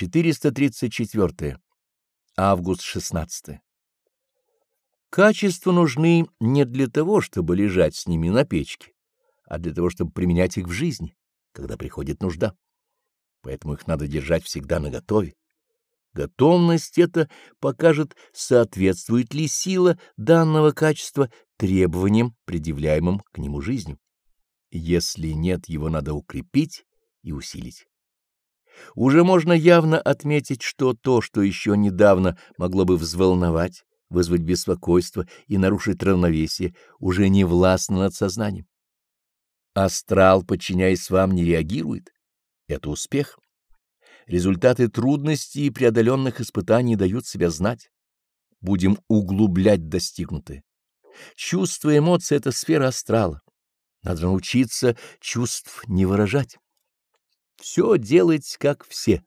434. Август 16. Качества нужны не для того, чтобы лежать с ними на печке, а для того, чтобы применять их в жизни, когда приходит нужда. Поэтому их надо держать всегда наготове. Готовность эта покажет, соответствует ли сила данного качества требованиям, предъявляемым к нему жизнью. Если нет, его надо укрепить и усилить. Уже можно явно отметить, что то, что еще недавно могло бы взволновать, вызвать беспокойство и нарушить равновесие, уже не властно над сознанием. Астрал, подчиняясь вам, не реагирует. Это успех. Результаты трудностей и преодоленных испытаний дают себя знать. Будем углублять достигнутое. Чувства и эмоции — это сфера астрала. Надо научиться чувств не выражать. Все делать, как все.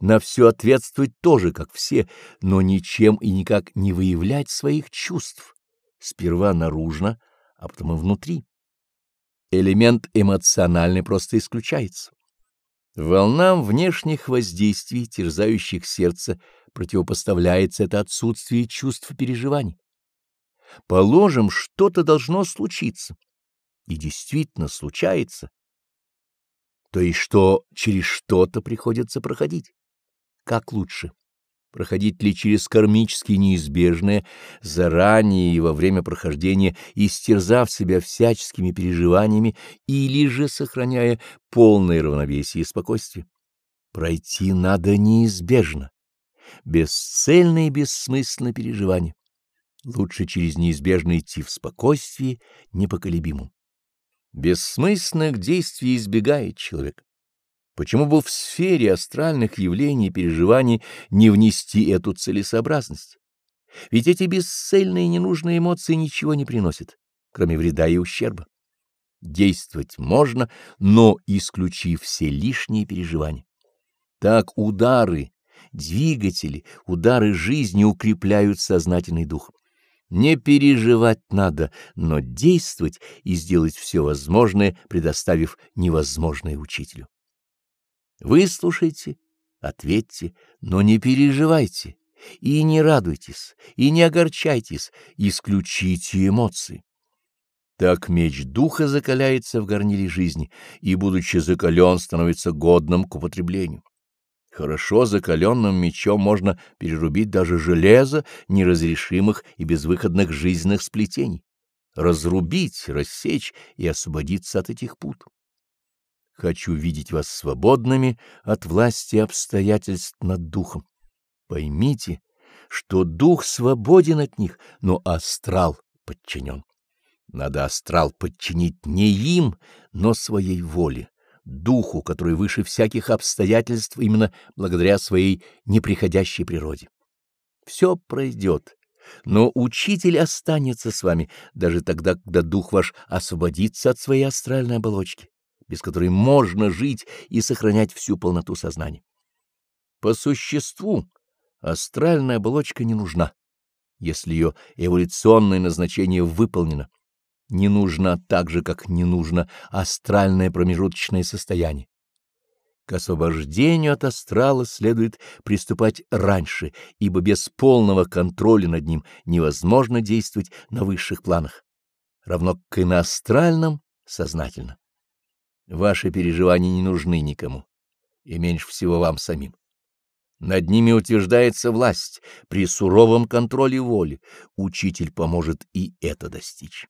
На все ответствовать тоже, как все, но ничем и никак не выявлять своих чувств. Сперва наружно, а потом и внутри. Элемент эмоциональный просто исключается. Волнам внешних воздействий, терзающих сердце, противопоставляется это отсутствие чувств и переживаний. Положим, что-то должно случиться. И действительно случается. То есть, что через что-то приходится проходить. Как лучше? Проходить ли через кармически неизбежное, заранее и во время прохождения, истерзав себя всяческими переживаниями, или же сохраняя полное равновесие и спокойствие? Пройти надо неизбежно, бесцельно и бессмысленно переживание. Лучше через неизбежно идти в спокойствии непоколебимом. Бессмысленных действий избегает человек. Почему бы в сфере астральных явлений и переживаний не внести эту целесообразность? Ведь эти бесцельные и ненужные эмоции ничего не приносят, кроме вреда и ущерба. Действовать можно, но исключив все лишние переживания. Так удары, двигатели, удары жизни укрепляют сознательный дух. Не переживать надо, но действовать и сделать все возможное, предоставив невозможное учителю. Выслушайте, ответьте, но не переживайте, и не радуйтесь, и не огорчайтесь, исключите эмоции. Так меч духа закаляется в горниле жизни, и, будучи закален, становится годным к употреблению. Хорошо закаленным мечом можно перерубить даже железо неразрешимых и безвыходных жизненных сплетений, разрубить, рассечь и освободиться от этих пут. Хочу видеть вас свободными от власти обстоятельств над духом. Поймите, что дух свободен от них, но астрал подчинен. Надо астрал подчинить не им, но своей воле, духу, который выше всяких обстоятельств именно благодаря своей неприходящей природе. Все пройдет, но учитель останется с вами даже тогда, когда дух ваш освободится от своей астральной оболочки без которой можно жить и сохранять всю полноту сознания. По существу астральная оболочка не нужна, если ее эволюционное назначение выполнено. Не нужно так же, как не нужно астральное промежуточное состояние. К освобождению от астрала следует приступать раньше, ибо без полного контроля над ним невозможно действовать на высших планах, равно как и на астральном сознательно. Ваши переживания не нужны никому, и меньше всего вам самим. Над ними утверждается власть, при суровом контроле воли учитель поможет и это достичь.